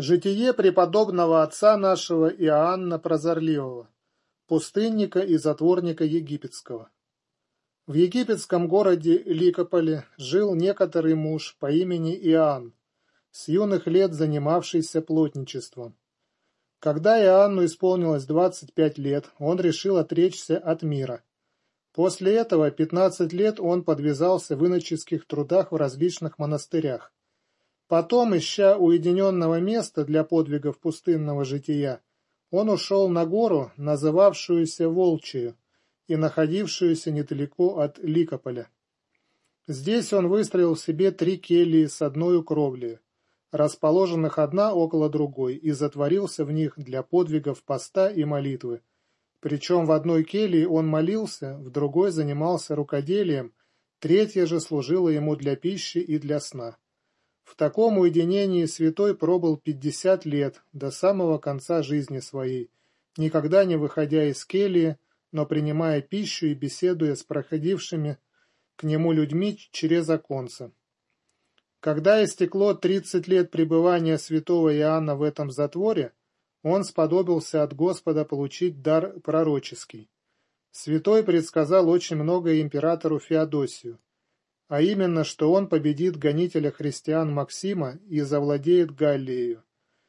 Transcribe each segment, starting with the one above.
Житие преподобного отца нашего Иоанна Прозорливого, пустынника и затворника египетского. В египетском городе Ликополе жил некоторый муж по имени Иоанн, с юных лет занимавшийся плотничеством. Когда Иоанну исполнилось 25 лет, он решил отречься от мира. После этого 15 лет он подвязался в иноческих трудах в различных монастырях. Потом, ища уединенного места для подвигов пустынного жития, он ушел на гору, называвшуюся Волчью и находившуюся недалеко от Ликополя. Здесь он выстроил себе три кельи с одной кровлей, расположенных одна около другой, и затворился в них для подвигов поста и молитвы. Причем в одной келье он молился, в другой занимался рукоделием, третья же служила ему для пищи и для сна. В таком уединении святой пробыл пятьдесят лет, до самого конца жизни своей, никогда не выходя из кельи, но принимая пищу и беседуя с проходившими к нему людьми через оконца. Когда истекло тридцать лет пребывания святого Иоанна в этом затворе, он сподобился от Господа получить дар пророческий. Святой предсказал очень многое императору Феодосию а именно, что он победит гонителя христиан Максима и завладеет Галлией,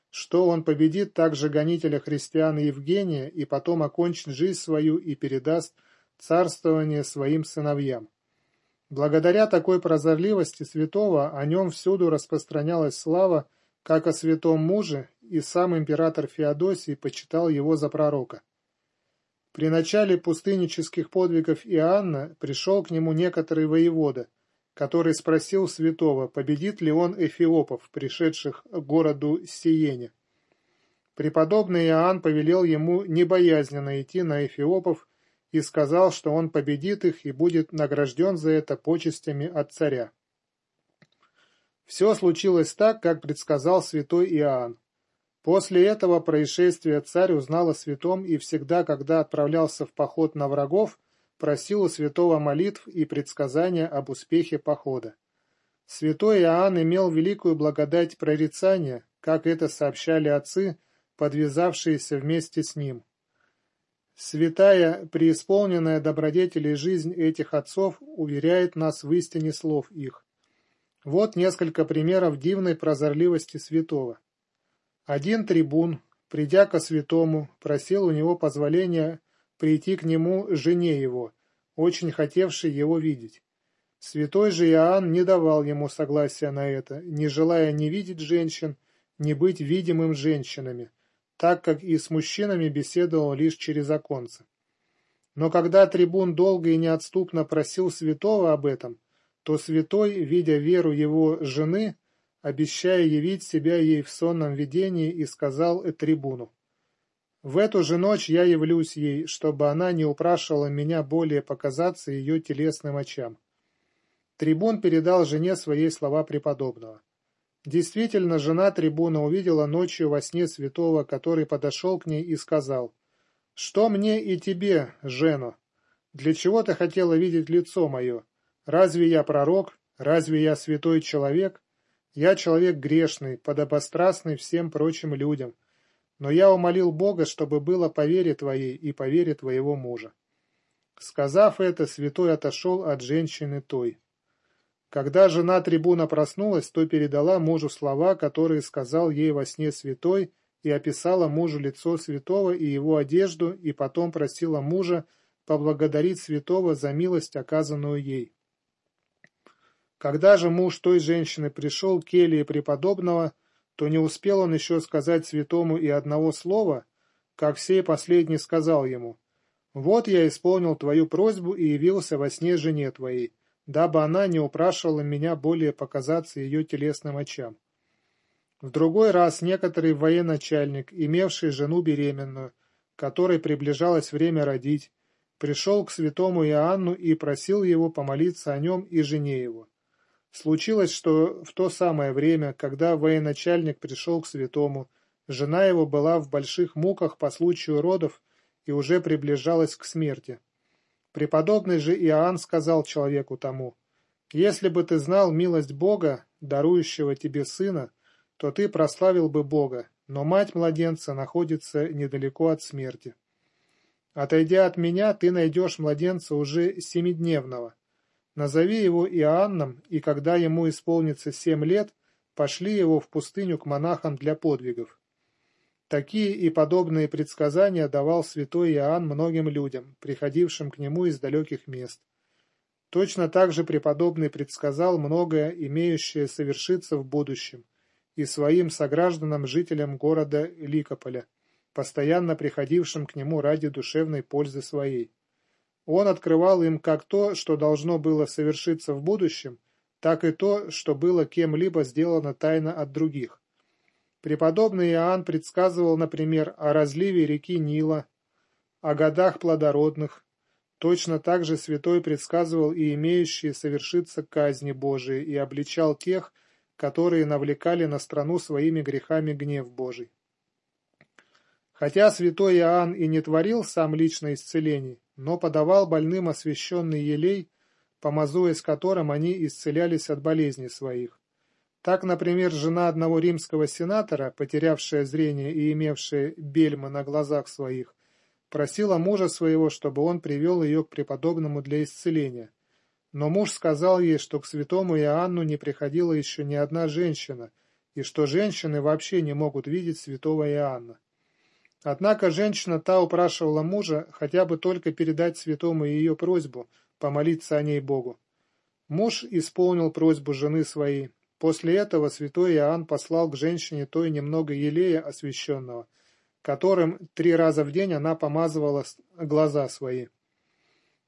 что он победит также гонителя христиан Евгения и потом окончит жизнь свою и передаст царствование своим сыновьям. Благодаря такой прозорливости святого о нем всюду распространялась слава, как о святом муже, и сам император Феодосий почитал его за пророка. При начале пустыннических подвигов Иоанна пришел к нему некоторый воевода – который спросил святого, победит ли он эфиопов, пришедших к городу Сиене. Преподобный Иоанн повелел ему небоязненно идти на эфиопов и сказал, что он победит их и будет награжден за это почестями от царя. Все случилось так, как предсказал святой Иоанн. После этого происшествия царь узнал о святом и всегда, когда отправлялся в поход на врагов, просил у святого молитв и предсказания об успехе похода. Святой Иоанн имел великую благодать прорицания, как это сообщали отцы, подвязавшиеся вместе с ним. Святая, преисполненная добродетелей жизнь этих отцов уверяет нас в истине слов их. Вот несколько примеров дивной прозорливости святого. Один трибун, придя ко святому, просил у него позволения прийти к нему жене его, очень хотевшей его видеть. Святой же Иоанн не давал ему согласия на это, не желая ни видеть женщин, ни быть видимым женщинами, так как и с мужчинами беседовал лишь через оконце. Но когда трибун долго и неотступно просил святого об этом, то святой, видя веру его жены, обещая явить себя ей в сонном видении, и сказал трибуну, в эту же ночь я явлюсь ей, чтобы она не упрашивала меня более показаться ее телесным очам. Трибун передал жене свои слова преподобного. Действительно, жена трибуна увидела ночью во сне святого, который подошел к ней и сказал, «Что мне и тебе, Жено? Для чего ты хотела видеть лицо мое? Разве я пророк? Разве я святой человек? Я человек грешный, подобострастный всем прочим людям» Но я умолил Бога, чтобы было по вере твоей и по вере твоего мужа. Сказав это, святой отошел от женщины той. Когда жена трибуна проснулась, то передала мужу слова, которые сказал ей во сне святой, и описала мужу лицо святого и его одежду, и потом просила мужа поблагодарить святого за милость, оказанную ей. Когда же муж той женщины пришел к келье преподобного, то не успел он еще сказать святому и одного слова, как сей последний сказал ему, «Вот я исполнил твою просьбу и явился во сне жене твоей, дабы она не упрашивала меня более показаться ее телесным очам». В другой раз некоторый военачальник, имевший жену беременную, которой приближалось время родить, пришел к святому Иоанну и просил его помолиться о нем и жене его. Случилось, что в то самое время, когда военачальник пришел к святому, жена его была в больших муках по случаю родов и уже приближалась к смерти. Преподобный же Иоанн сказал человеку тому, «Если бы ты знал милость Бога, дарующего тебе сына, то ты прославил бы Бога, но мать младенца находится недалеко от смерти. Отойдя от меня, ты найдешь младенца уже семидневного. Назови его Иоанном, и когда ему исполнится семь лет, пошли его в пустыню к монахам для подвигов. Такие и подобные предсказания давал святой Иоанн многим людям, приходившим к нему из далеких мест. Точно так же преподобный предсказал многое, имеющее совершиться в будущем, и своим согражданам, жителям города Ликополя, постоянно приходившим к нему ради душевной пользы своей. Он открывал им как то, что должно было совершиться в будущем, так и то, что было кем-либо сделано тайно от других. Преподобный Иоанн предсказывал, например, о разливе реки Нила, о годах плодородных, Точно так же святой предсказывал и имеющие совершиться казни Божии и обличал тех, которые навлекали на страну своими грехами гнев Божий. Хотя святой Иоанн и не творил сам лично исцелений, но подавал больным освященный елей, помазуясь которым они исцелялись от болезней своих. Так, например, жена одного римского сенатора, потерявшая зрение и имевшая бельмы на глазах своих, просила мужа своего, чтобы он привел ее к преподобному для исцеления. Но муж сказал ей, что к святому Иоанну не приходила еще ни одна женщина, и что женщины вообще не могут видеть святого Иоанна. Однако женщина та упрашивала мужа хотя бы только передать святому ее просьбу, помолиться о ней Богу. Муж исполнил просьбу жены своей. После этого святой Иоанн послал к женщине той немного елея освященного – которым три раза в день она помазывала глаза свои.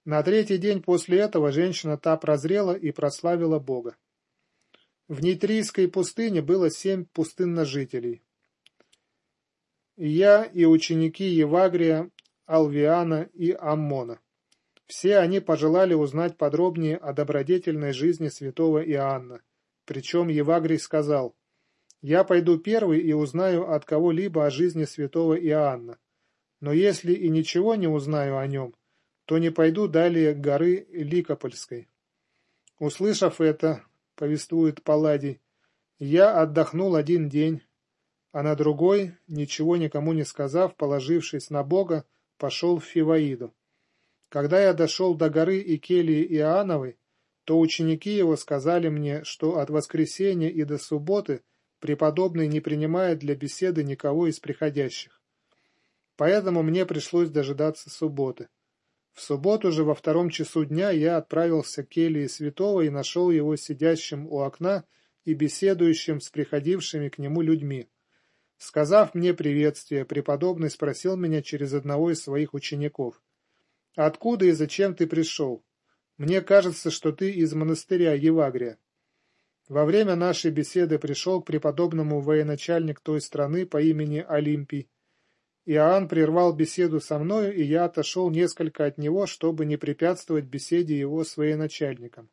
На третий день после этого женщина та прозрела и прославила Бога. В Нитрийской пустыне было семь пустынножителей. Я и ученики Евагрия, Алвиана и Аммона. Все они пожелали узнать подробнее о добродетельной жизни святого Иоанна. Причем Евагрий сказал, я пойду первый и узнаю от кого-либо о жизни святого Иоанна. Но если и ничего не узнаю о нем, то не пойду далее горы Ликопольской. Услышав это, повествует Палладий, я отдохнул один день, а на другой, ничего никому не сказав, положившись на Бога, пошел в Фиваиду. Когда я дошел до горы Икелии Иоанновой, то ученики его сказали мне, что от воскресенья и до субботы преподобный не принимает для беседы никого из приходящих. Поэтому мне пришлось дожидаться субботы. В субботу же во втором часу дня я отправился к келье святого и нашел его сидящим у окна и беседующим с приходившими к нему людьми. Сказав мне приветствие, преподобный спросил меня через одного из своих учеников. «Откуда и зачем ты пришел? Мне кажется, что ты из монастыря Евагрия». Во время нашей беседы пришел к преподобному военачальник той страны по имени Олимпий. Иоанн прервал беседу со мною, и я отошел несколько от него, чтобы не препятствовать беседе его с военачальником.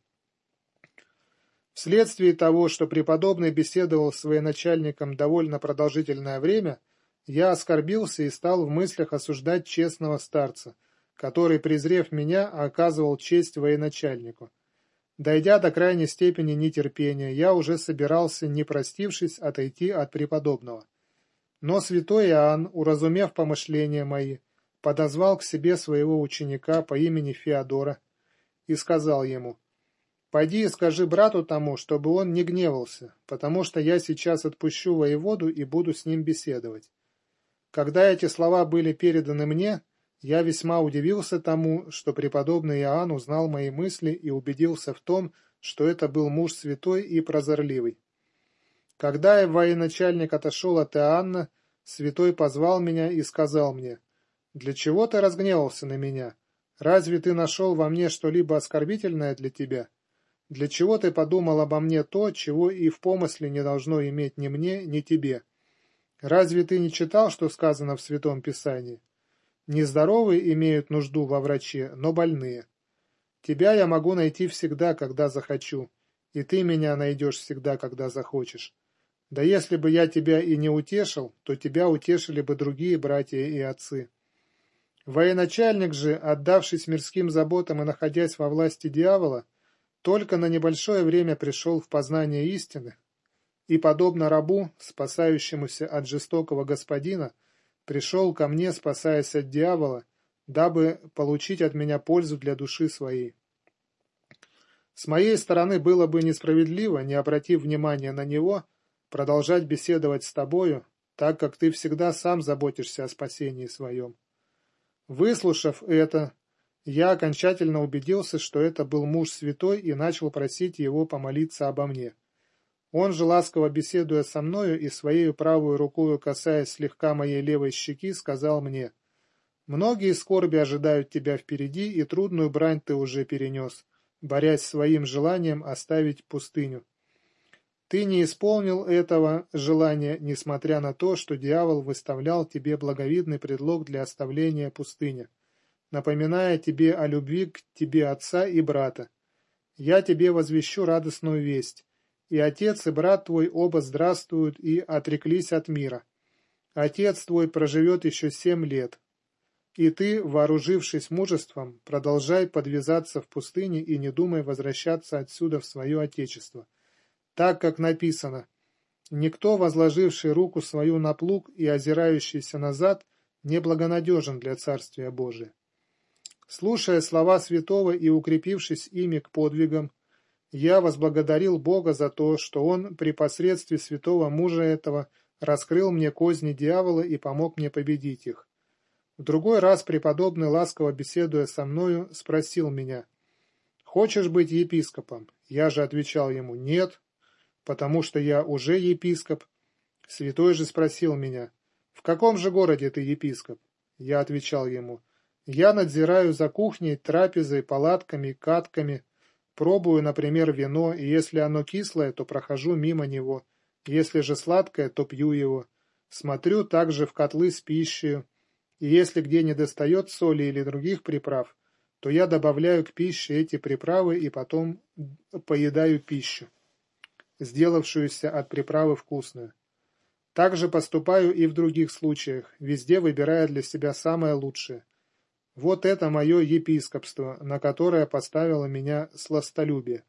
Вследствие того, что преподобный беседовал с военачальником довольно продолжительное время, я оскорбился и стал в мыслях осуждать честного старца, который, презрев меня, оказывал честь военачальнику. Дойдя до крайней степени нетерпения, я уже собирался, не простившись, отойти от преподобного. Но святой Иоанн, уразумев помышления мои, подозвал к себе своего ученика по имени Феодора и сказал ему, «Пойди и скажи брату тому, чтобы он не гневался, потому что я сейчас отпущу воеводу и буду с ним беседовать». Когда эти слова были переданы мне, я весьма удивился тому, что преподобный Иоанн узнал мои мысли и убедился в том, что это был муж святой и прозорливый. Когда военачальник отошел от Иоанна, святой позвал меня и сказал мне, «Для чего ты разгневался на меня? Разве ты нашел во мне что-либо оскорбительное для тебя? Для чего ты подумал обо мне то, чего и в помысле не должно иметь ни мне, ни тебе? Разве ты не читал, что сказано в Святом Писании? Нездоровые имеют нужду во враче, но больные. Тебя я могу найти всегда, когда захочу, и ты меня найдешь всегда, когда захочешь. Да если бы я тебя и не утешил, то тебя утешили бы другие братья и отцы. Военачальник же, отдавшись мирским заботам и находясь во власти дьявола, только на небольшое время пришел в познание истины и, подобно рабу, спасающемуся от жестокого господина, пришел ко мне, спасаясь от дьявола, дабы получить от меня пользу для души своей. С моей стороны было бы несправедливо, не обратив внимания на него, продолжать беседовать с тобою, так как ты всегда сам заботишься о спасении своем. Выслушав это, я окончательно убедился, что это был муж святой и начал просить его помолиться обо мне. Он же, ласково беседуя со мною и своей правой рукою касаясь слегка моей левой щеки, сказал мне, «Многие скорби ожидают тебя впереди, и трудную брань ты уже перенес, борясь своим желанием оставить пустыню. Ты не исполнил этого желания, несмотря на то, что дьявол выставлял тебе благовидный предлог для оставления пустыни, напоминая тебе о любви к тебе отца и брата. Я тебе возвещу радостную весть и отец и брат твой оба здравствуют и отреклись от мира. Отец твой проживет еще семь лет. И ты, вооружившись мужеством, продолжай подвязаться в пустыне и не думай возвращаться отсюда в свое отечество. Так, как написано, «Никто, возложивший руку свою на плуг и озирающийся назад, неблагонадежен для Царствия Божия». Слушая слова святого и укрепившись ими к подвигам, я возблагодарил Бога за то, что Он при посредстве святого мужа этого раскрыл мне козни дьявола и помог мне победить их. В другой раз преподобный, ласково беседуя со мною, спросил меня, «Хочешь быть епископом?» Я же отвечал ему, «Нет, потому что я уже епископ». Святой же спросил меня, «В каком же городе ты епископ?» Я отвечал ему, «Я надзираю за кухней, трапезой, палатками, катками, Пробую, например, вино, и если оно кислое, то прохожу мимо него, если же сладкое, то пью его. Смотрю также в котлы с пищей, и если где не достает соли или других приправ, то я добавляю к пище эти приправы и потом поедаю пищу, сделавшуюся от приправы вкусную. Также поступаю и в других случаях, везде выбирая для себя самое лучшее – вот это мое епископство, на которое поставило меня сластолюбие.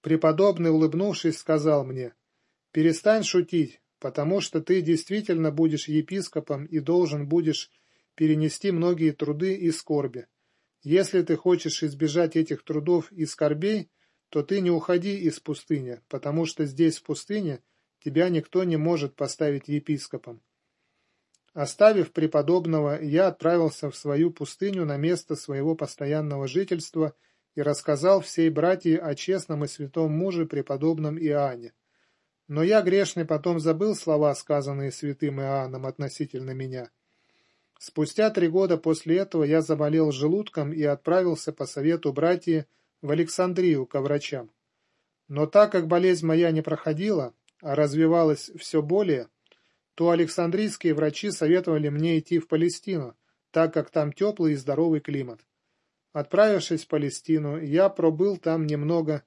Преподобный, улыбнувшись, сказал мне, «Перестань шутить, потому что ты действительно будешь епископом и должен будешь перенести многие труды и скорби. Если ты хочешь избежать этих трудов и скорбей, то ты не уходи из пустыни, потому что здесь, в пустыне, тебя никто не может поставить епископом. Оставив преподобного, я отправился в свою пустыню на место своего постоянного жительства и рассказал всей братье о честном и святом муже преподобном Иоанне. Но я, грешный, потом забыл слова, сказанные святым Иоанном относительно меня. Спустя три года после этого я заболел желудком и отправился по совету братья в Александрию ко врачам. Но так как болезнь моя не проходила, а развивалась все более, то александрийские врачи советовали мне идти в Палестину, так как там теплый и здоровый климат. Отправившись в Палестину, я пробыл там немного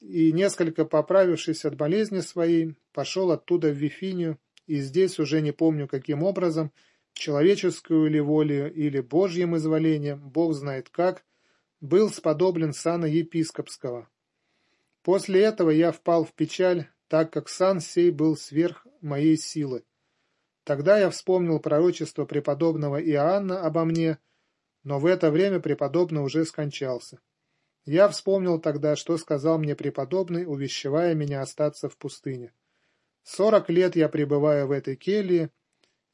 и, несколько поправившись от болезни своей, пошел оттуда в Вифинию, и здесь уже не помню каким образом, человеческую ли волю или божьим изволением, бог знает как, был сподоблен сана епископского. После этого я впал в печаль, так как сан сей был сверх моей силы. Тогда я вспомнил пророчество преподобного Иоанна обо мне, но в это время преподобный уже скончался. Я вспомнил тогда, что сказал мне преподобный, увещевая меня остаться в пустыне. Сорок лет я пребываю в этой келье,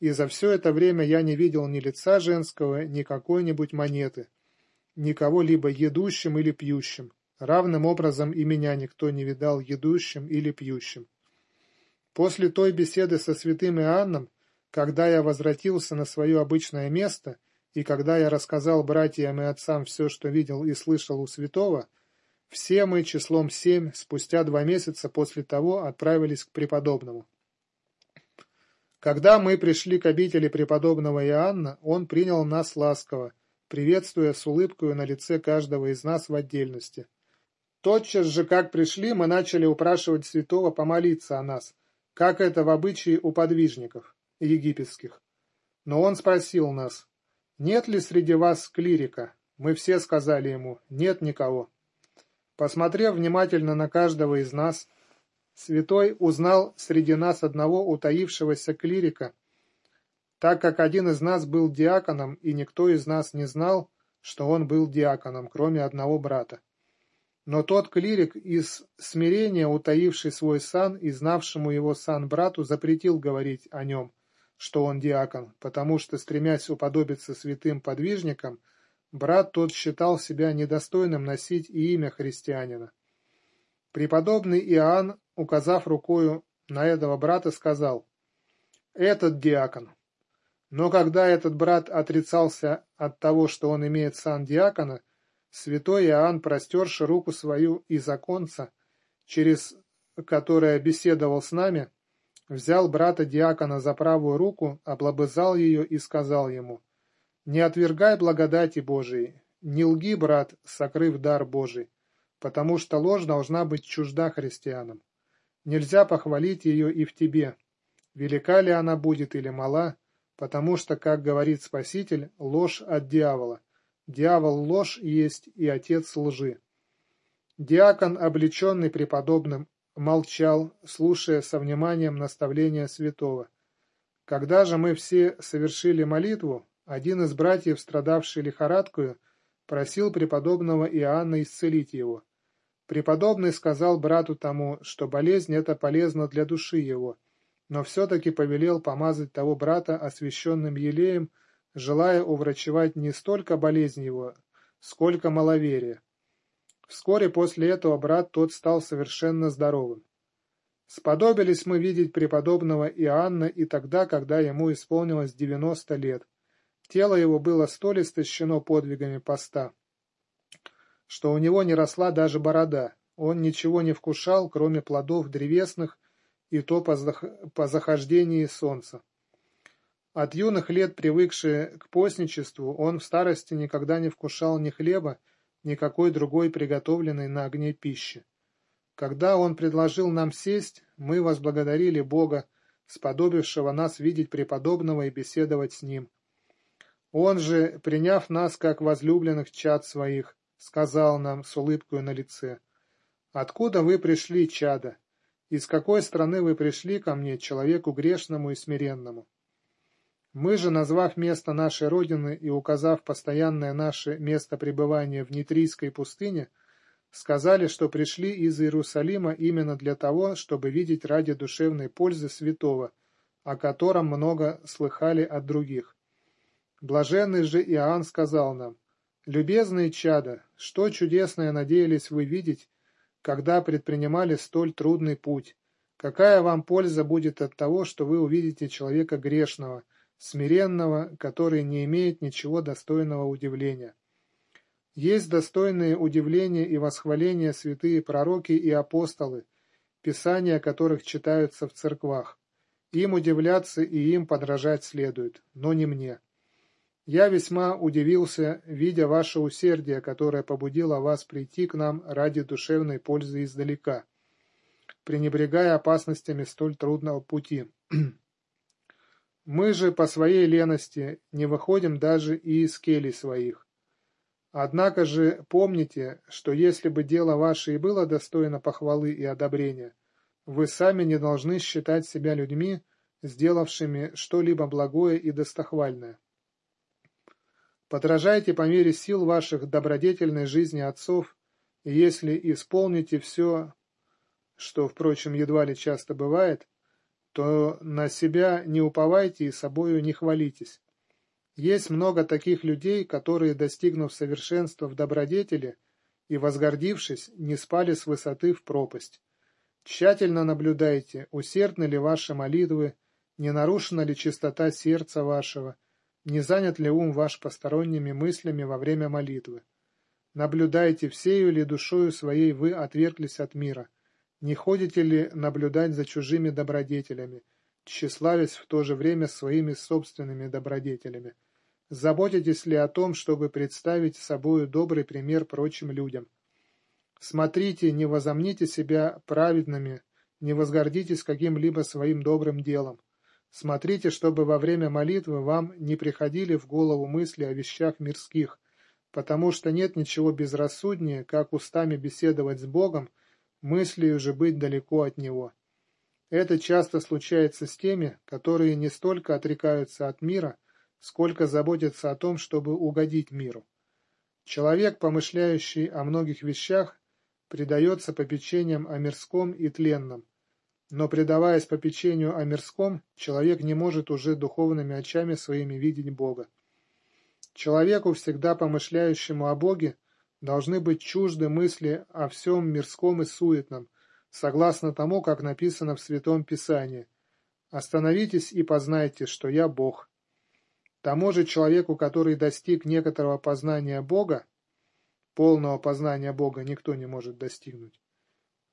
и за все это время я не видел ни лица женского, ни какой-нибудь монеты, никого либо едущим или пьющим. Равным образом и меня никто не видал едущим или пьющим. После той беседы со святым Иоанном когда я возвратился на свое обычное место, и когда я рассказал братьям и отцам все, что видел и слышал у святого, все мы числом семь спустя два месяца после того отправились к преподобному. Когда мы пришли к обители преподобного Иоанна, он принял нас ласково, приветствуя с улыбкой на лице каждого из нас в отдельности. Тотчас же, как пришли, мы начали упрашивать святого помолиться о нас, как это в обычае у подвижников египетских. Но он спросил нас, нет ли среди вас клирика? Мы все сказали ему, нет никого. Посмотрев внимательно на каждого из нас, Святой узнал среди нас одного утаившегося клирика, так как один из нас был диаконом, и никто из нас не знал, что он был диаконом, кроме одного брата. Но тот клирик из смирения, утаивший свой сан и знавшему его сан брату, запретил говорить о нем, что он диакон, потому что, стремясь уподобиться святым подвижникам, брат тот считал себя недостойным носить и имя христианина. Преподобный Иоанн, указав рукою на этого брата, сказал, «Этот диакон, но когда этот брат отрицался от того, что он имеет сан диакона, святой Иоанн, простерши руку свою из оконца, через которое беседовал с нами, взял брата диакона за правую руку, облобызал ее и сказал ему, «Не отвергай благодати Божией, не лги, брат, сокрыв дар Божий, потому что ложь должна быть чужда христианам. Нельзя похвалить ее и в тебе, велика ли она будет или мала, потому что, как говорит Спаситель, ложь от дьявола. Дьявол ложь есть и отец лжи. Диакон, облеченный преподобным, молчал, слушая со вниманием наставления святого. Когда же мы все совершили молитву, один из братьев, страдавший лихорадкою, просил преподобного Иоанна исцелить его. Преподобный сказал брату тому, что болезнь эта полезна для души его, но все-таки повелел помазать того брата освященным елеем, желая уврачевать не столько болезнь его, сколько маловерие. Вскоре после этого брат тот стал совершенно здоровым. Сподобились мы видеть преподобного Иоанна и тогда, когда ему исполнилось девяносто лет. Тело его было столь истощено подвигами поста, что у него не росла даже борода. Он ничего не вкушал, кроме плодов древесных и то по, зах... по захождении солнца. От юных лет, привыкший к постничеству, он в старости никогда не вкушал ни хлеба, ни какой другой приготовленной на огне пищи. Когда он предложил нам сесть, мы возблагодарили Бога, сподобившего нас видеть преподобного и беседовать с ним. Он же, приняв нас как возлюбленных чад своих, сказал нам с улыбкой на лице, «Откуда вы пришли, чада? Из какой страны вы пришли ко мне, человеку грешному и смиренному? Мы же, назвав место нашей Родины и указав постоянное наше место пребывания в Нитрийской пустыне, сказали, что пришли из Иерусалима именно для того, чтобы видеть ради душевной пользы святого, о котором много слыхали от других. Блаженный же Иоанн сказал нам, «Любезные чада, что чудесное надеялись вы видеть, когда предпринимали столь трудный путь. Какая вам польза будет от того, что вы увидите человека грешного, смиренного, который не имеет ничего достойного удивления? Есть достойные удивления и восхваления святые пророки и апостолы, писания которых читаются в церквах. Им удивляться и им подражать следует, но не мне. Я весьма удивился, видя ваше усердие, которое побудило вас прийти к нам ради душевной пользы издалека, пренебрегая опасностями столь трудного пути. Мы же по своей лености не выходим даже и из келей своих. Однако же помните, что если бы дело ваше и было достойно похвалы и одобрения, вы сами не должны считать себя людьми, сделавшими что-либо благое и достохвальное. Подражайте по мере сил ваших добродетельной жизни отцов, и если исполните все, что, впрочем, едва ли часто бывает, то на себя не уповайте и собою не хвалитесь. Есть много таких людей, которые, достигнув совершенства в добродетели и возгордившись, не спали с высоты в пропасть. Тщательно наблюдайте, усердны ли ваши молитвы, не нарушена ли чистота сердца вашего, не занят ли ум ваш посторонними мыслями во время молитвы? Наблюдайте, всею ли душою своей вы отверглись от мира? Не ходите ли наблюдать за чужими добродетелями, тщеславясь в то же время своими собственными добродетелями? Заботитесь ли о том, чтобы представить собою добрый пример прочим людям? Смотрите, не возомните себя праведными, не возгордитесь каким-либо своим добрым делом. Смотрите, чтобы во время молитвы вам не приходили в голову мысли о вещах мирских, потому что нет ничего безрассуднее, как устами беседовать с Богом, мыслью же быть далеко от него. Это часто случается с теми, которые не столько отрекаются от мира, сколько заботятся о том, чтобы угодить миру. Человек, помышляющий о многих вещах, предается попечениям о мирском и тленном, но предаваясь попечению о мирском, человек не может уже духовными очами своими видеть Бога. Человеку, всегда помышляющему о Боге, должны быть чужды мысли о всем мирском и суетном, согласно тому, как написано в Святом Писании. «Остановитесь и познайте, что я Бог». Тому же человеку, который достиг некоторого познания Бога, полного познания Бога никто не может достигнуть,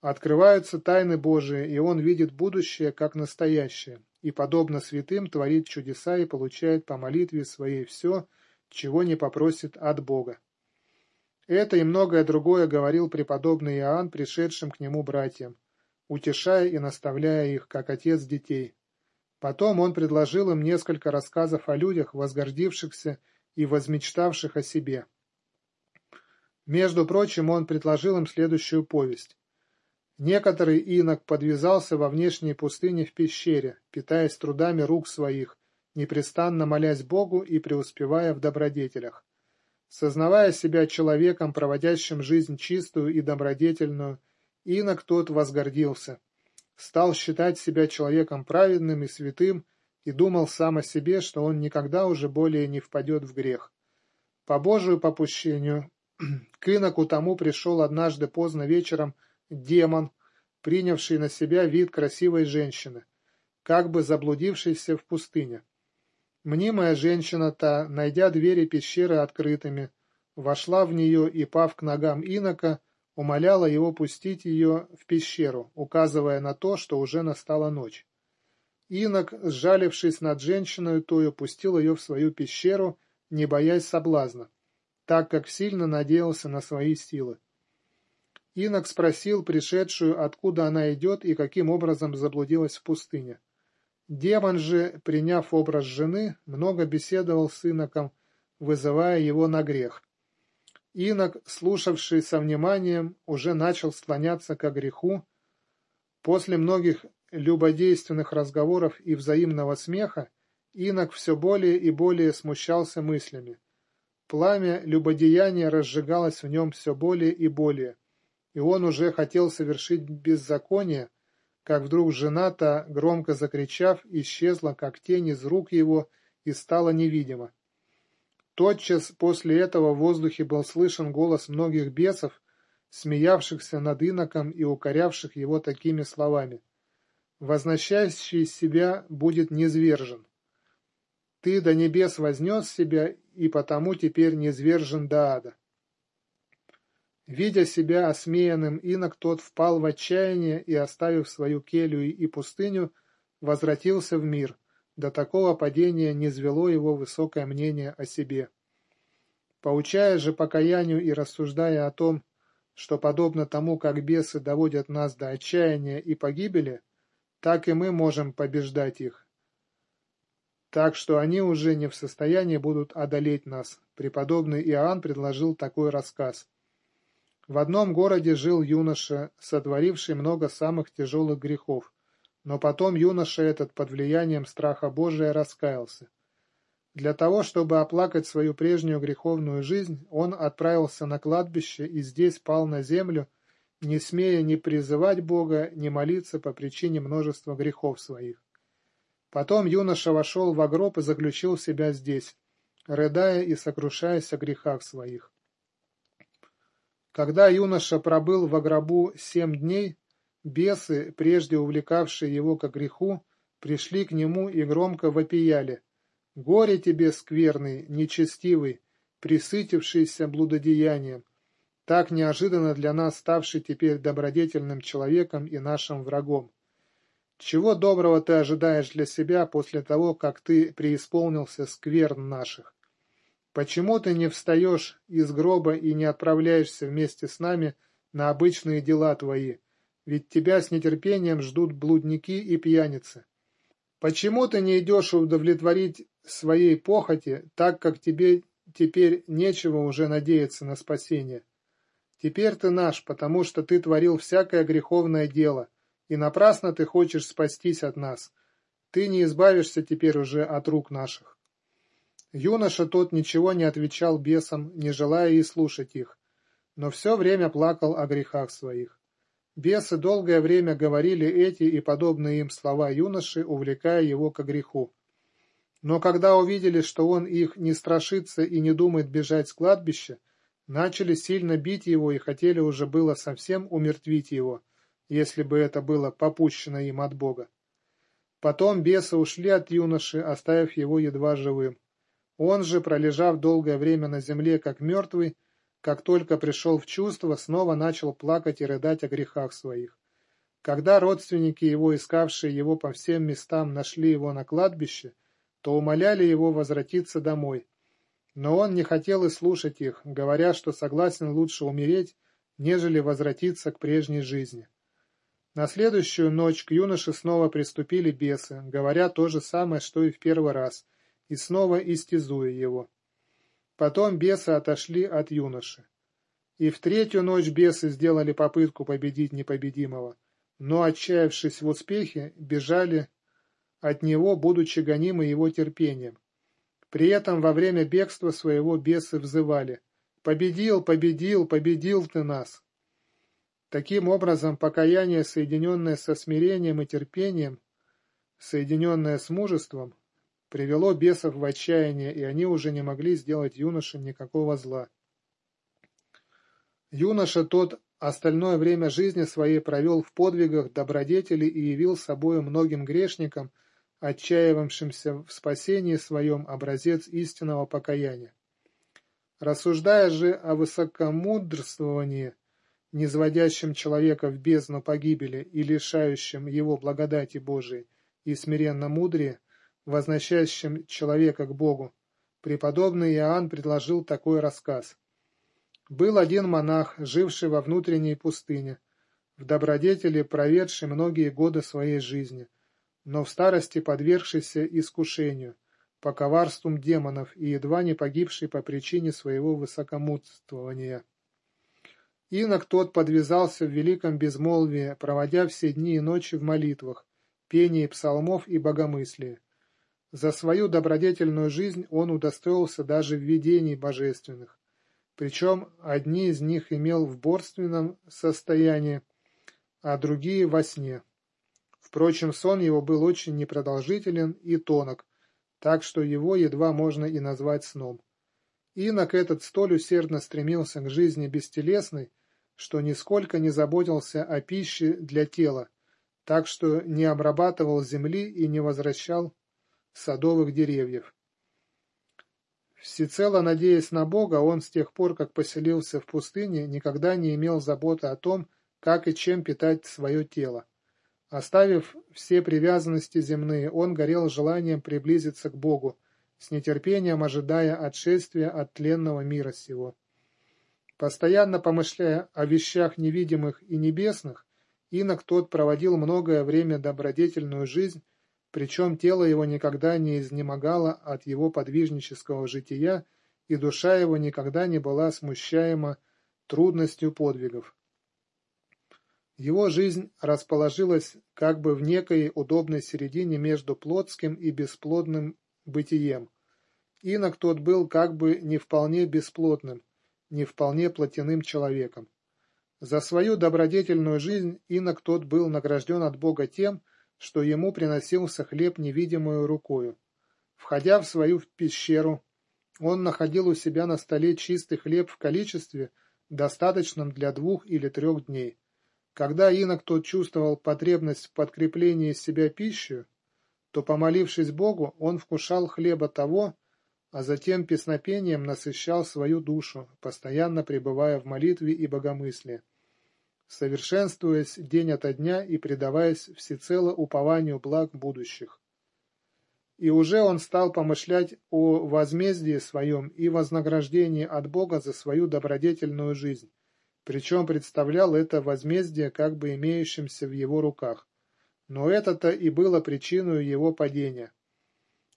открываются тайны Божии, и он видит будущее как настоящее, и, подобно святым, творит чудеса и получает по молитве своей все, чего не попросит от Бога. Это и многое другое говорил преподобный Иоанн пришедшим к нему братьям, утешая и наставляя их, как отец детей. Потом он предложил им несколько рассказов о людях, возгордившихся и возмечтавших о себе. Между прочим, он предложил им следующую повесть. Некоторый инок подвязался во внешней пустыне в пещере, питаясь трудами рук своих, непрестанно молясь Богу и преуспевая в добродетелях. Сознавая себя человеком, проводящим жизнь чистую и добродетельную, инок тот возгордился, стал считать себя человеком праведным и святым и думал сам о себе, что он никогда уже более не впадет в грех. По Божию попущению к иноку тому пришел однажды поздно вечером демон, принявший на себя вид красивой женщины, как бы заблудившейся в пустыне. Мнимая женщина-то, найдя двери пещеры открытыми, вошла в нее и, пав к ногам инока, умоляла его пустить ее в пещеру, указывая на то, что уже настала ночь. Инок, сжалившись над женщиной, тою пустил ее в свою пещеру, не боясь соблазна, так как сильно надеялся на свои силы. Инок спросил пришедшую, откуда она идет и каким образом заблудилась в пустыне. Демон же, приняв образ жены, много беседовал с иноком, вызывая его на грех. Инок, слушавший со вниманием, уже начал склоняться к греху. После многих любодейственных разговоров и взаимного смеха инок все более и более смущался мыслями. Пламя любодеяния разжигалось в нем все более и более, и он уже хотел совершить беззаконие, как вдруг жена-то, громко закричав, исчезла, как тень из рук его, и стала невидима. Тотчас после этого в воздухе был слышен голос многих бесов, смеявшихся над иноком и укорявших его такими словами. «Возносящий себя будет низвержен. Ты до небес вознес себя, и потому теперь низвержен до ада». Видя себя осмеянным, инок тот впал в отчаяние и, оставив свою келью и пустыню, возвратился в мир. До такого падения не звело его высокое мнение о себе. Поучая же покаянию и рассуждая о том, что подобно тому, как бесы доводят нас до отчаяния и погибели, так и мы можем побеждать их. Так что они уже не в состоянии будут одолеть нас. Преподобный Иоанн предложил такой рассказ – в одном городе жил юноша, сотворивший много самых тяжелых грехов, но потом юноша этот под влиянием страха Божия раскаялся. Для того, чтобы оплакать свою прежнюю греховную жизнь, он отправился на кладбище и здесь пал на землю, не смея ни призывать Бога, ни молиться по причине множества грехов своих. Потом юноша вошел в гроб и заключил себя здесь, рыдая и сокрушаясь о грехах своих. Когда юноша пробыл во гробу семь дней, бесы, прежде увлекавшие его ко греху, пришли к нему и громко вопияли. «Горе тебе, скверный, нечестивый, присытившийся блудодеянием, так неожиданно для нас ставший теперь добродетельным человеком и нашим врагом. Чего доброго ты ожидаешь для себя после того, как ты преисполнился скверн наших? Почему ты не встаешь из гроба и не отправляешься вместе с нами на обычные дела твои? Ведь тебя с нетерпением ждут блудники и пьяницы. Почему ты не идешь удовлетворить своей похоти, так как тебе теперь нечего уже надеяться на спасение? Теперь ты наш, потому что ты творил всякое греховное дело, и напрасно ты хочешь спастись от нас. Ты не избавишься теперь уже от рук наших. Юноша тот ничего не отвечал бесам, не желая и слушать их, но все время плакал о грехах своих. Бесы долгое время говорили эти и подобные им слова юноши, увлекая его к греху. Но когда увидели, что он их не страшится и не думает бежать с кладбища, начали сильно бить его и хотели уже было совсем умертвить его, если бы это было попущено им от Бога. Потом бесы ушли от юноши, оставив его едва живым. Он же, пролежав долгое время на земле как мертвый, как только пришел в чувство, снова начал плакать и рыдать о грехах своих. Когда родственники его, искавшие его по всем местам, нашли его на кладбище, то умоляли его возвратиться домой. Но он не хотел и слушать их, говоря, что согласен лучше умереть, нежели возвратиться к прежней жизни. На следующую ночь к юноше снова приступили бесы, говоря то же самое, что и в первый раз, и снова истязуя его. Потом бесы отошли от юноши. И в третью ночь бесы сделали попытку победить непобедимого, но, отчаявшись в успехе, бежали от него, будучи гонимы его терпением. При этом во время бегства своего бесы взывали «Победил, победил, победил ты нас!». Таким образом, покаяние, соединенное со смирением и терпением, соединенное с мужеством, привело бесов в отчаяние, и они уже не могли сделать юноше никакого зла. Юноша тот остальное время жизни своей провел в подвигах добродетели и явил собою многим грешникам, отчаивавшимся в спасении своем образец истинного покаяния. Рассуждая же о высокомудрствовании, низводящем человека в бездну погибели и лишающем его благодати Божией и смиренно мудрее, возносящим человека к Богу, преподобный Иоанн предложил такой рассказ. Был один монах, живший во внутренней пустыне, в добродетели проведший многие годы своей жизни – но в старости подвергшийся искушению, по коварствам демонов и едва не погибший по причине своего высокомудствования. Инок тот подвязался в великом безмолвии, проводя все дни и ночи в молитвах, пении псалмов и богомыслии. За свою добродетельную жизнь он удостоился даже видений божественных, причем одни из них имел в борственном состоянии, а другие во сне. Впрочем, сон его был очень непродолжителен и тонок, так что его едва можно и назвать сном. Инок этот столь усердно стремился к жизни бестелесной, что нисколько не заботился о пище для тела, так что не обрабатывал земли и не возвращал садовых деревьев. Всецело надеясь на Бога, он с тех пор, как поселился в пустыне, никогда не имел заботы о том, как и чем питать свое тело. Оставив все привязанности земные, он горел желанием приблизиться к Богу, с нетерпением ожидая отшествия от тленного мира сего. Постоянно помышляя о вещах невидимых и небесных, инок тот проводил многое время добродетельную жизнь, причем тело его никогда не изнемогало от его подвижнического жития, и душа его никогда не была смущаема трудностью подвигов. Его жизнь расположилась как бы в некой удобной середине между плотским и бесплодным бытием. Инок тот был как бы не вполне бесплотным, не вполне плотяным человеком. За свою добродетельную жизнь инок тот был награжден от Бога тем, что ему приносился хлеб невидимую рукою. Входя в свою пещеру, он находил у себя на столе чистый хлеб в количестве, достаточном для двух или трех дней. Когда инок тот чувствовал потребность в подкреплении себя пищей, то, помолившись Богу, он вкушал хлеба того, а затем песнопением насыщал свою душу, постоянно пребывая в молитве и богомыслии, совершенствуясь день ото дня и предаваясь всецело упованию благ будущих. И уже он стал помышлять о возмездии своем и вознаграждении от Бога за свою добродетельную жизнь, причем представлял это возмездие как бы имеющимся в его руках. Но это-то и было причиной его падения.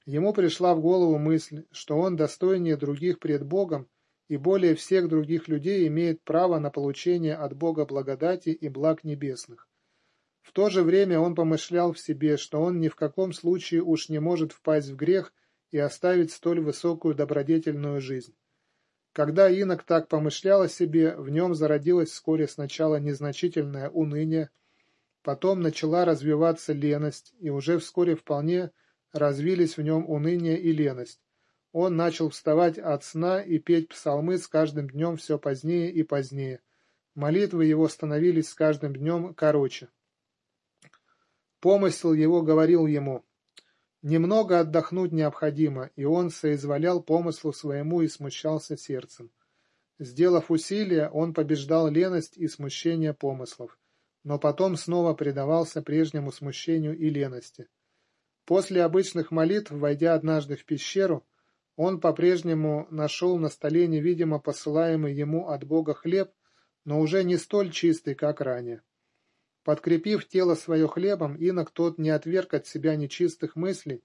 Ему пришла в голову мысль, что он достойнее других пред Богом и более всех других людей имеет право на получение от Бога благодати и благ небесных. В то же время он помышлял в себе, что он ни в каком случае уж не может впасть в грех и оставить столь высокую добродетельную жизнь. Когда инок так помышлял о себе, в нем зародилось вскоре сначала незначительное уныние, потом начала развиваться леность, и уже вскоре вполне развились в нем уныние и леность. Он начал вставать от сна и петь псалмы с каждым днем все позднее и позднее. Молитвы его становились с каждым днем короче. Помысл его говорил ему, «Немного отдохнуть необходимо», и он соизволял помыслу своему и смущался сердцем. Сделав усилие, он побеждал леность и смущение помыслов, но потом снова предавался прежнему смущению и лености. После обычных молитв, войдя однажды в пещеру, он по-прежнему нашел на столе невидимо посылаемый ему от Бога хлеб, но уже не столь чистый, как ранее. Подкрепив тело свое хлебом, инок тот не отверг от себя нечистых мыслей,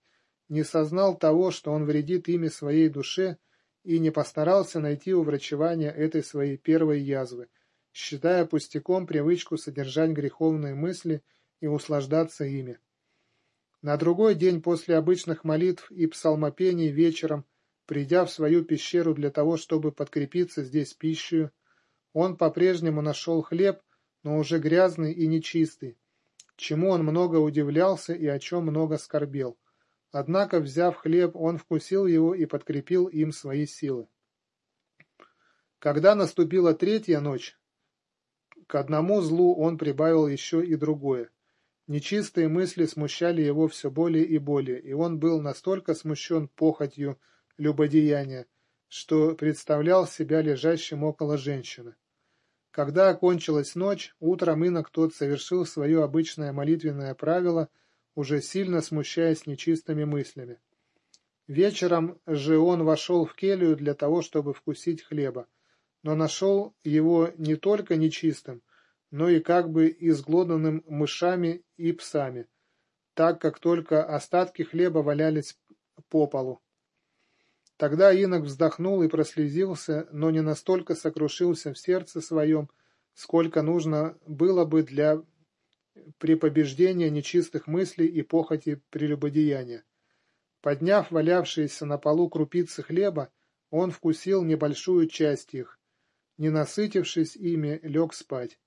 не сознал того, что он вредит ими своей душе, и не постарался найти уврачевание этой своей первой язвы, считая пустяком привычку содержать греховные мысли и услаждаться ими. На другой день после обычных молитв и псалмопений вечером, придя в свою пещеру для того, чтобы подкрепиться здесь пищей, он по-прежнему нашел хлеб, но уже грязный и нечистый, чему он много удивлялся и о чем много скорбел. Однако, взяв хлеб, он вкусил его и подкрепил им свои силы. Когда наступила третья ночь, к одному злу он прибавил еще и другое. Нечистые мысли смущали его все более и более, и он был настолько смущен похотью любодеяния, что представлял себя лежащим около женщины. Когда окончилась ночь, утром инок тот совершил свое обычное молитвенное правило, уже сильно смущаясь нечистыми мыслями. Вечером же он вошел в келью для того, чтобы вкусить хлеба, но нашел его не только нечистым, но и как бы изглоданным мышами и псами, так как только остатки хлеба валялись по полу. Тогда инок вздохнул и прослезился, но не настолько сокрушился в сердце своем, сколько нужно было бы для препобеждения нечистых мыслей и похоти прелюбодеяния. Подняв валявшиеся на полу крупицы хлеба, он вкусил небольшую часть их. Не насытившись ими, лег спать.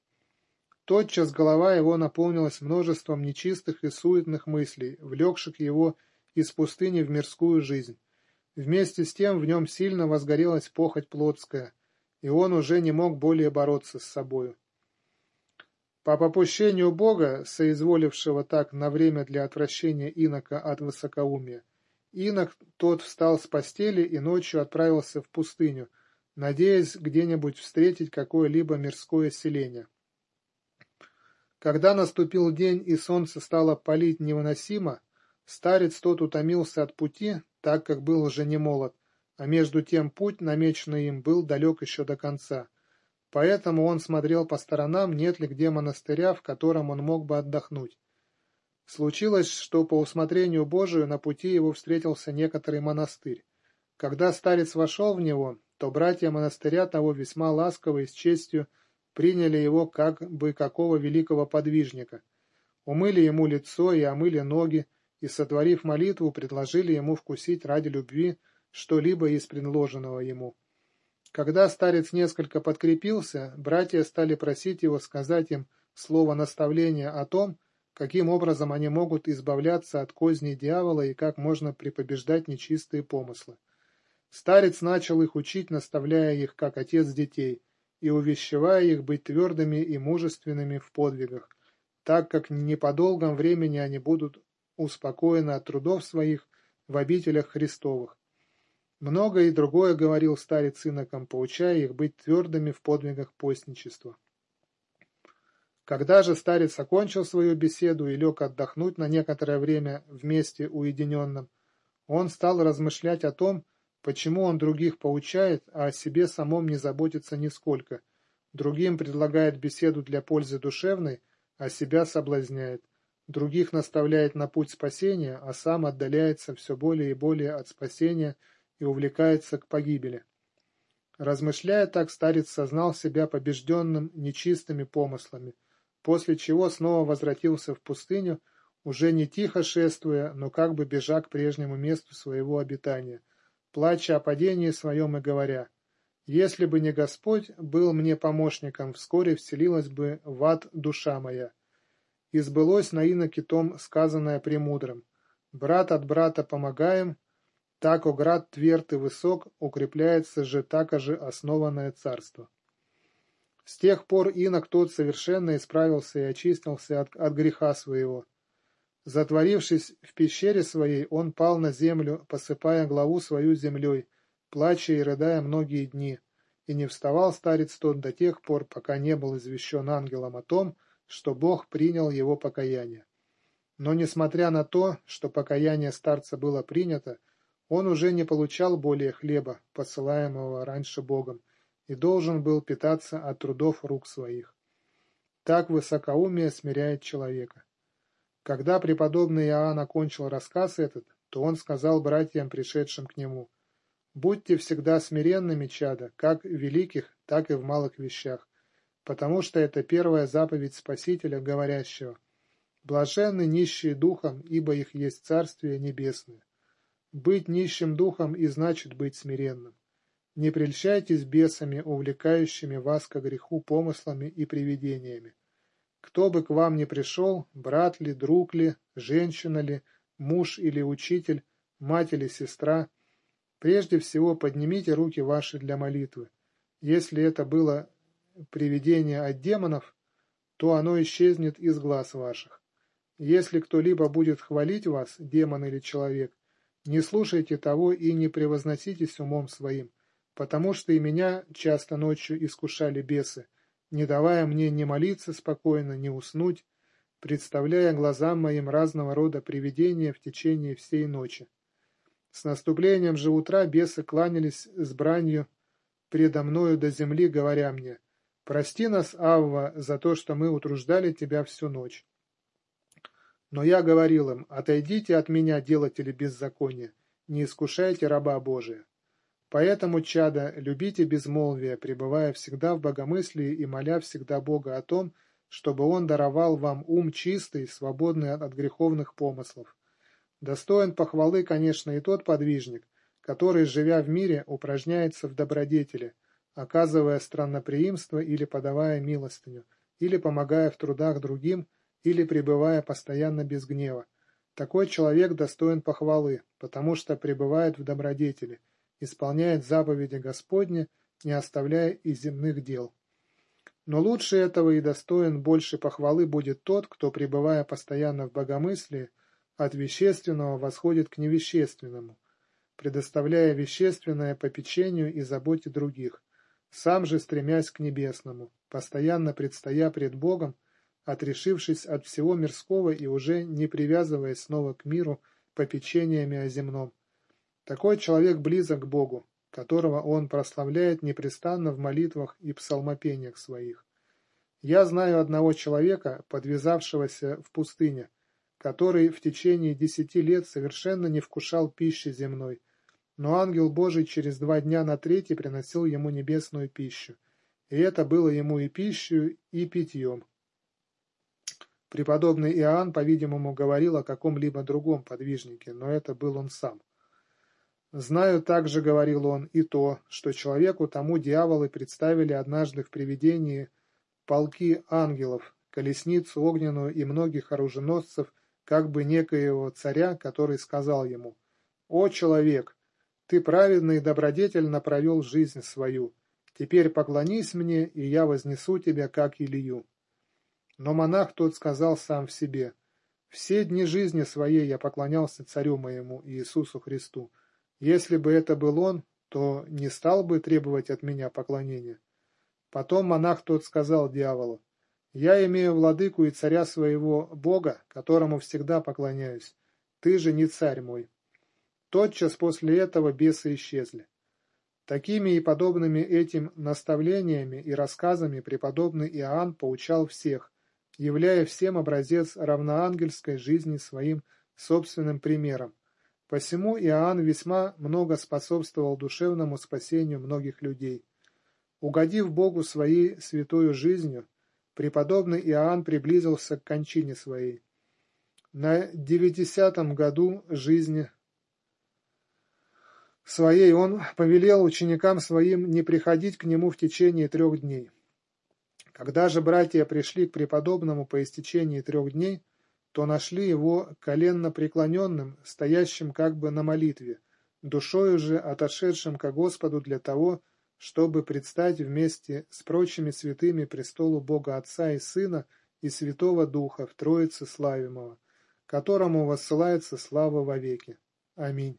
Тотчас голова его наполнилась множеством нечистых и суетных мыслей, влекших его из пустыни в мирскую жизнь. Вместе с тем в нем сильно возгорелась похоть плотская, и он уже не мог более бороться с собою. По попущению Бога, соизволившего так на время для отвращения инока от высокоумия, инок тот встал с постели и ночью отправился в пустыню, надеясь где-нибудь встретить какое-либо мирское селение. Когда наступил день и солнце стало палить невыносимо, старец тот утомился от пути, так как был уже не молод, а между тем путь, намеченный им, был далек еще до конца. Поэтому он смотрел по сторонам, нет ли где монастыря, в котором он мог бы отдохнуть. Случилось, что по усмотрению Божию на пути его встретился некоторый монастырь. Когда старец вошел в него, то братья монастыря того весьма ласково и с честью приняли его как бы какого великого подвижника. Умыли ему лицо и омыли ноги, и, сотворив молитву, предложили ему вкусить ради любви что-либо из предложенного ему. Когда старец несколько подкрепился, братья стали просить его сказать им слово наставления о том, каким образом они могут избавляться от козней дьявола и как можно припобеждать нечистые помыслы. Старец начал их учить, наставляя их, как отец детей, и увещевая их быть твердыми и мужественными в подвигах, так как не по долгом времени они будут успокоены от трудов своих в обителях Христовых. Многое и другое говорил старец инокам, поучая их быть твердыми в подвигах постничества. Когда же старец окончил свою беседу и лег отдохнуть на некоторое время вместе уединенном, он стал размышлять о том, почему он других поучает, а о себе самом не заботится нисколько, другим предлагает беседу для пользы душевной, а себя соблазняет других наставляет на путь спасения, а сам отдаляется все более и более от спасения и увлекается к погибели. Размышляя так, старец сознал себя побежденным нечистыми помыслами, после чего снова возвратился в пустыню, уже не тихо шествуя, но как бы бежа к прежнему месту своего обитания, плача о падении своем и говоря, «Если бы не Господь был мне помощником, вскоре вселилась бы в ад душа моя». И сбылось на иноке том сказанное премудрым, «Брат от брата помогаем, так оград тверд и высок, укрепляется же так же основанное царство». С тех пор инок тот совершенно исправился и очистился от, от греха своего, Затворившись в пещере своей, он пал на землю, посыпая главу свою землей, плача и рыдая многие дни, и не вставал старец тот до тех пор, пока не был извещен ангелом о том, что Бог принял его покаяние. Но несмотря на то, что покаяние старца было принято, он уже не получал более хлеба, посылаемого раньше Богом, и должен был питаться от трудов рук своих. Так высокоумие смиряет человека. Когда преподобный Иоанн окончил рассказ этот, то он сказал братьям, пришедшим к нему, «Будьте всегда смиренными, чада, как в великих, так и в малых вещах, потому что это первая заповедь Спасителя, говорящего, «Блаженны нищие духом, ибо их есть Царствие Небесное». Быть нищим духом и значит быть смиренным. Не прельщайтесь бесами, увлекающими вас ко греху помыслами и привидениями. Кто бы к вам ни пришел, брат ли, друг ли, женщина ли, муж или учитель, мать или сестра, прежде всего поднимите руки ваши для молитвы. Если это было привидение от демонов, то оно исчезнет из глаз ваших. Если кто-либо будет хвалить вас, демон или человек, не слушайте того и не превозноситесь умом своим, потому что и меня часто ночью искушали бесы, не давая мне ни молиться спокойно, ни уснуть, представляя глазам моим разного рода привидения в течение всей ночи. С наступлением же утра бесы кланялись с бранью предо мною до земли, говоря мне, «Прости нас, Авва, за то, что мы утруждали тебя всю ночь». Но я говорил им, «Отойдите от меня, делатели беззакония, не искушайте раба Божия». Поэтому, чада, любите безмолвие, пребывая всегда в богомыслии и моля всегда Бога о том, чтобы Он даровал вам ум чистый, свободный от греховных помыслов. Достоин похвалы, конечно, и тот подвижник, который, живя в мире, упражняется в добродетели, оказывая странноприимство или подавая милостыню, или помогая в трудах другим, или пребывая постоянно без гнева. Такой человек достоин похвалы, потому что пребывает в добродетели – исполняет заповеди Господни, не оставляя и земных дел. Но лучше этого и достоин больше похвалы будет тот, кто, пребывая постоянно в богомыслии, от вещественного восходит к невещественному, предоставляя вещественное попечению и заботе других, сам же стремясь к небесному, постоянно предстоя пред Богом, отрешившись от всего мирского и уже не привязываясь снова к миру попечениями о земном, такой человек близок к Богу, которого он прославляет непрестанно в молитвах и псалмопениях своих. Я знаю одного человека, подвязавшегося в пустыне, который в течение десяти лет совершенно не вкушал пищи земной, но ангел Божий через два дня на третий приносил ему небесную пищу, и это было ему и пищей, и питьем. Преподобный Иоанн, по-видимому, говорил о каком-либо другом подвижнике, но это был он сам. Знаю также, говорил он, и то, что человеку тому дьяволы представили однажды в привидении полки ангелов, колесницу огненную и многих оруженосцев, как бы некоего царя, который сказал ему, «О, человек, ты праведно и добродетельно провел жизнь свою, теперь поклонись мне, и я вознесу тебя, как Илью». Но монах тот сказал сам в себе, «Все дни жизни своей я поклонялся царю моему Иисусу Христу, если бы это был он, то не стал бы требовать от меня поклонения. Потом монах тот сказал дьяволу, «Я имею владыку и царя своего Бога, которому всегда поклоняюсь. Ты же не царь мой». Тотчас после этого бесы исчезли. Такими и подобными этим наставлениями и рассказами преподобный Иоанн поучал всех, являя всем образец равноангельской жизни своим собственным примером, Посему Иоанн весьма много способствовал душевному спасению многих людей – Угодив Богу своей святою жизнью, преподобный Иоанн приблизился к кончине своей. На девятидесятом году жизни своей он повелел ученикам своим не приходить к нему в течение трех дней. Когда же братья пришли к преподобному по истечении трех дней, то нашли его коленно преклоненным, стоящим как бы на молитве, душою же отошедшим ко Господу для того, чтобы предстать вместе с прочими святыми престолу Бога Отца и Сына и Святого Духа в Троице Славимого, которому воссылается слава вовеки. Аминь.